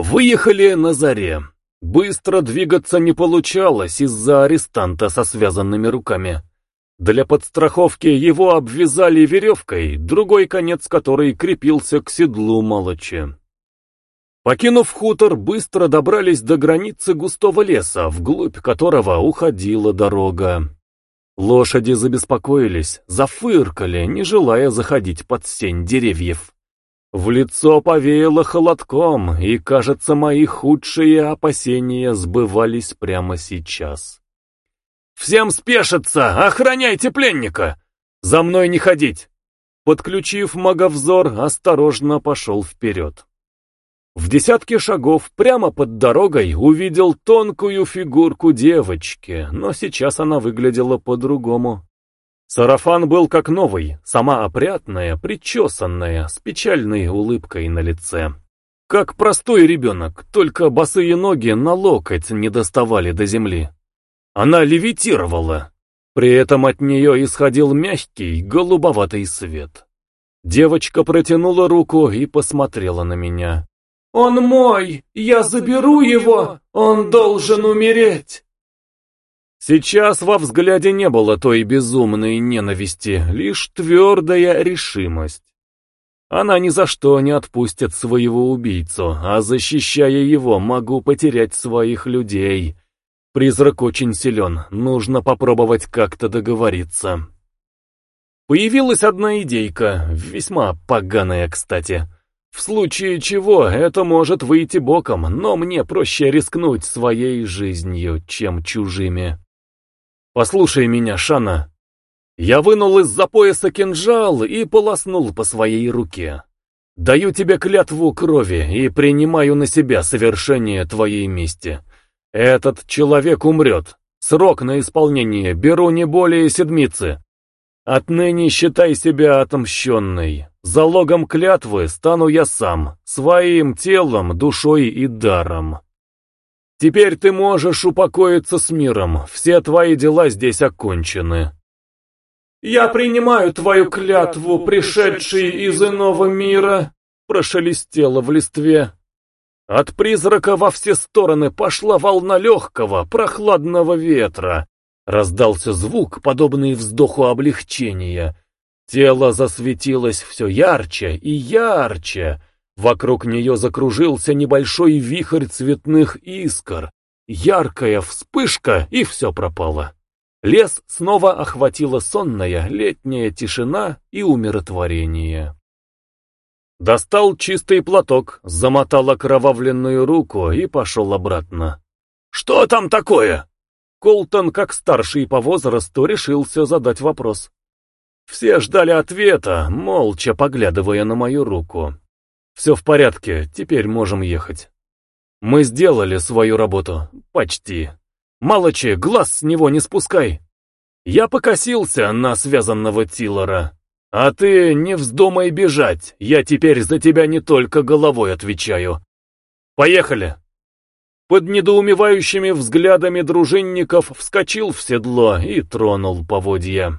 Выехали на заре. Быстро двигаться не получалось из-за арестанта со связанными руками. Для подстраховки его обвязали веревкой, другой конец которой крепился к седлу молочи. Покинув хутор, быстро добрались до границы густого леса, вглубь которого уходила дорога. Лошади забеспокоились, зафыркали, не желая заходить под сень деревьев. В лицо повеяло холодком, и, кажется, мои худшие опасения сбывались прямо сейчас. «Всем спешиться! Охраняйте пленника! За мной не ходить!» Подключив маговзор, осторожно пошел вперед. В десятке шагов прямо под дорогой увидел тонкую фигурку девочки, но сейчас она выглядела по-другому. Сарафан был как новый, сама опрятная, причесанная, с печальной улыбкой на лице. Как простой ребенок, только босые ноги на локоть не доставали до земли. Она левитировала. При этом от нее исходил мягкий, голубоватый свет. Девочка протянула руку и посмотрела на меня. «Он мой! Я заберу его! Он должен умереть!» Сейчас во взгляде не было той безумной ненависти, лишь твердая решимость. Она ни за что не отпустит своего убийцу, а защищая его, могу потерять своих людей. Призрак очень силен, нужно попробовать как-то договориться. Появилась одна идейка, весьма поганая, кстати. В случае чего это может выйти боком, но мне проще рискнуть своей жизнью, чем чужими. «Послушай меня, Шана». Я вынул из-за пояса кинжал и полоснул по своей руке. «Даю тебе клятву крови и принимаю на себя совершение твоей мести. Этот человек умрет. Срок на исполнение беру не более седмицы. Отныне считай себя отомщенной. Залогом клятвы стану я сам, своим телом, душой и даром». Теперь ты можешь упокоиться с миром, все твои дела здесь окончены. «Я принимаю твою клятву, пришедший из иного мира», прошелестело в листве. От призрака во все стороны пошла волна легкого, прохладного ветра. Раздался звук, подобный вздоху облегчения. Тело засветилось все ярче и ярче, Вокруг нее закружился небольшой вихрь цветных искр. Яркая вспышка, и все пропало. Лес снова охватила сонная летняя тишина и умиротворение. Достал чистый платок, замотал окровавленную руку и пошел обратно. «Что там такое?» Колтон, как старший по возрасту, решился задать вопрос. Все ждали ответа, молча поглядывая на мою руку. Все в порядке, теперь можем ехать. Мы сделали свою работу. Почти. Малочи, глаз с него не спускай. Я покосился на связанного Тилора. А ты не вздумай бежать, я теперь за тебя не только головой отвечаю. Поехали. Под недоумевающими взглядами дружинников вскочил в седло и тронул поводья.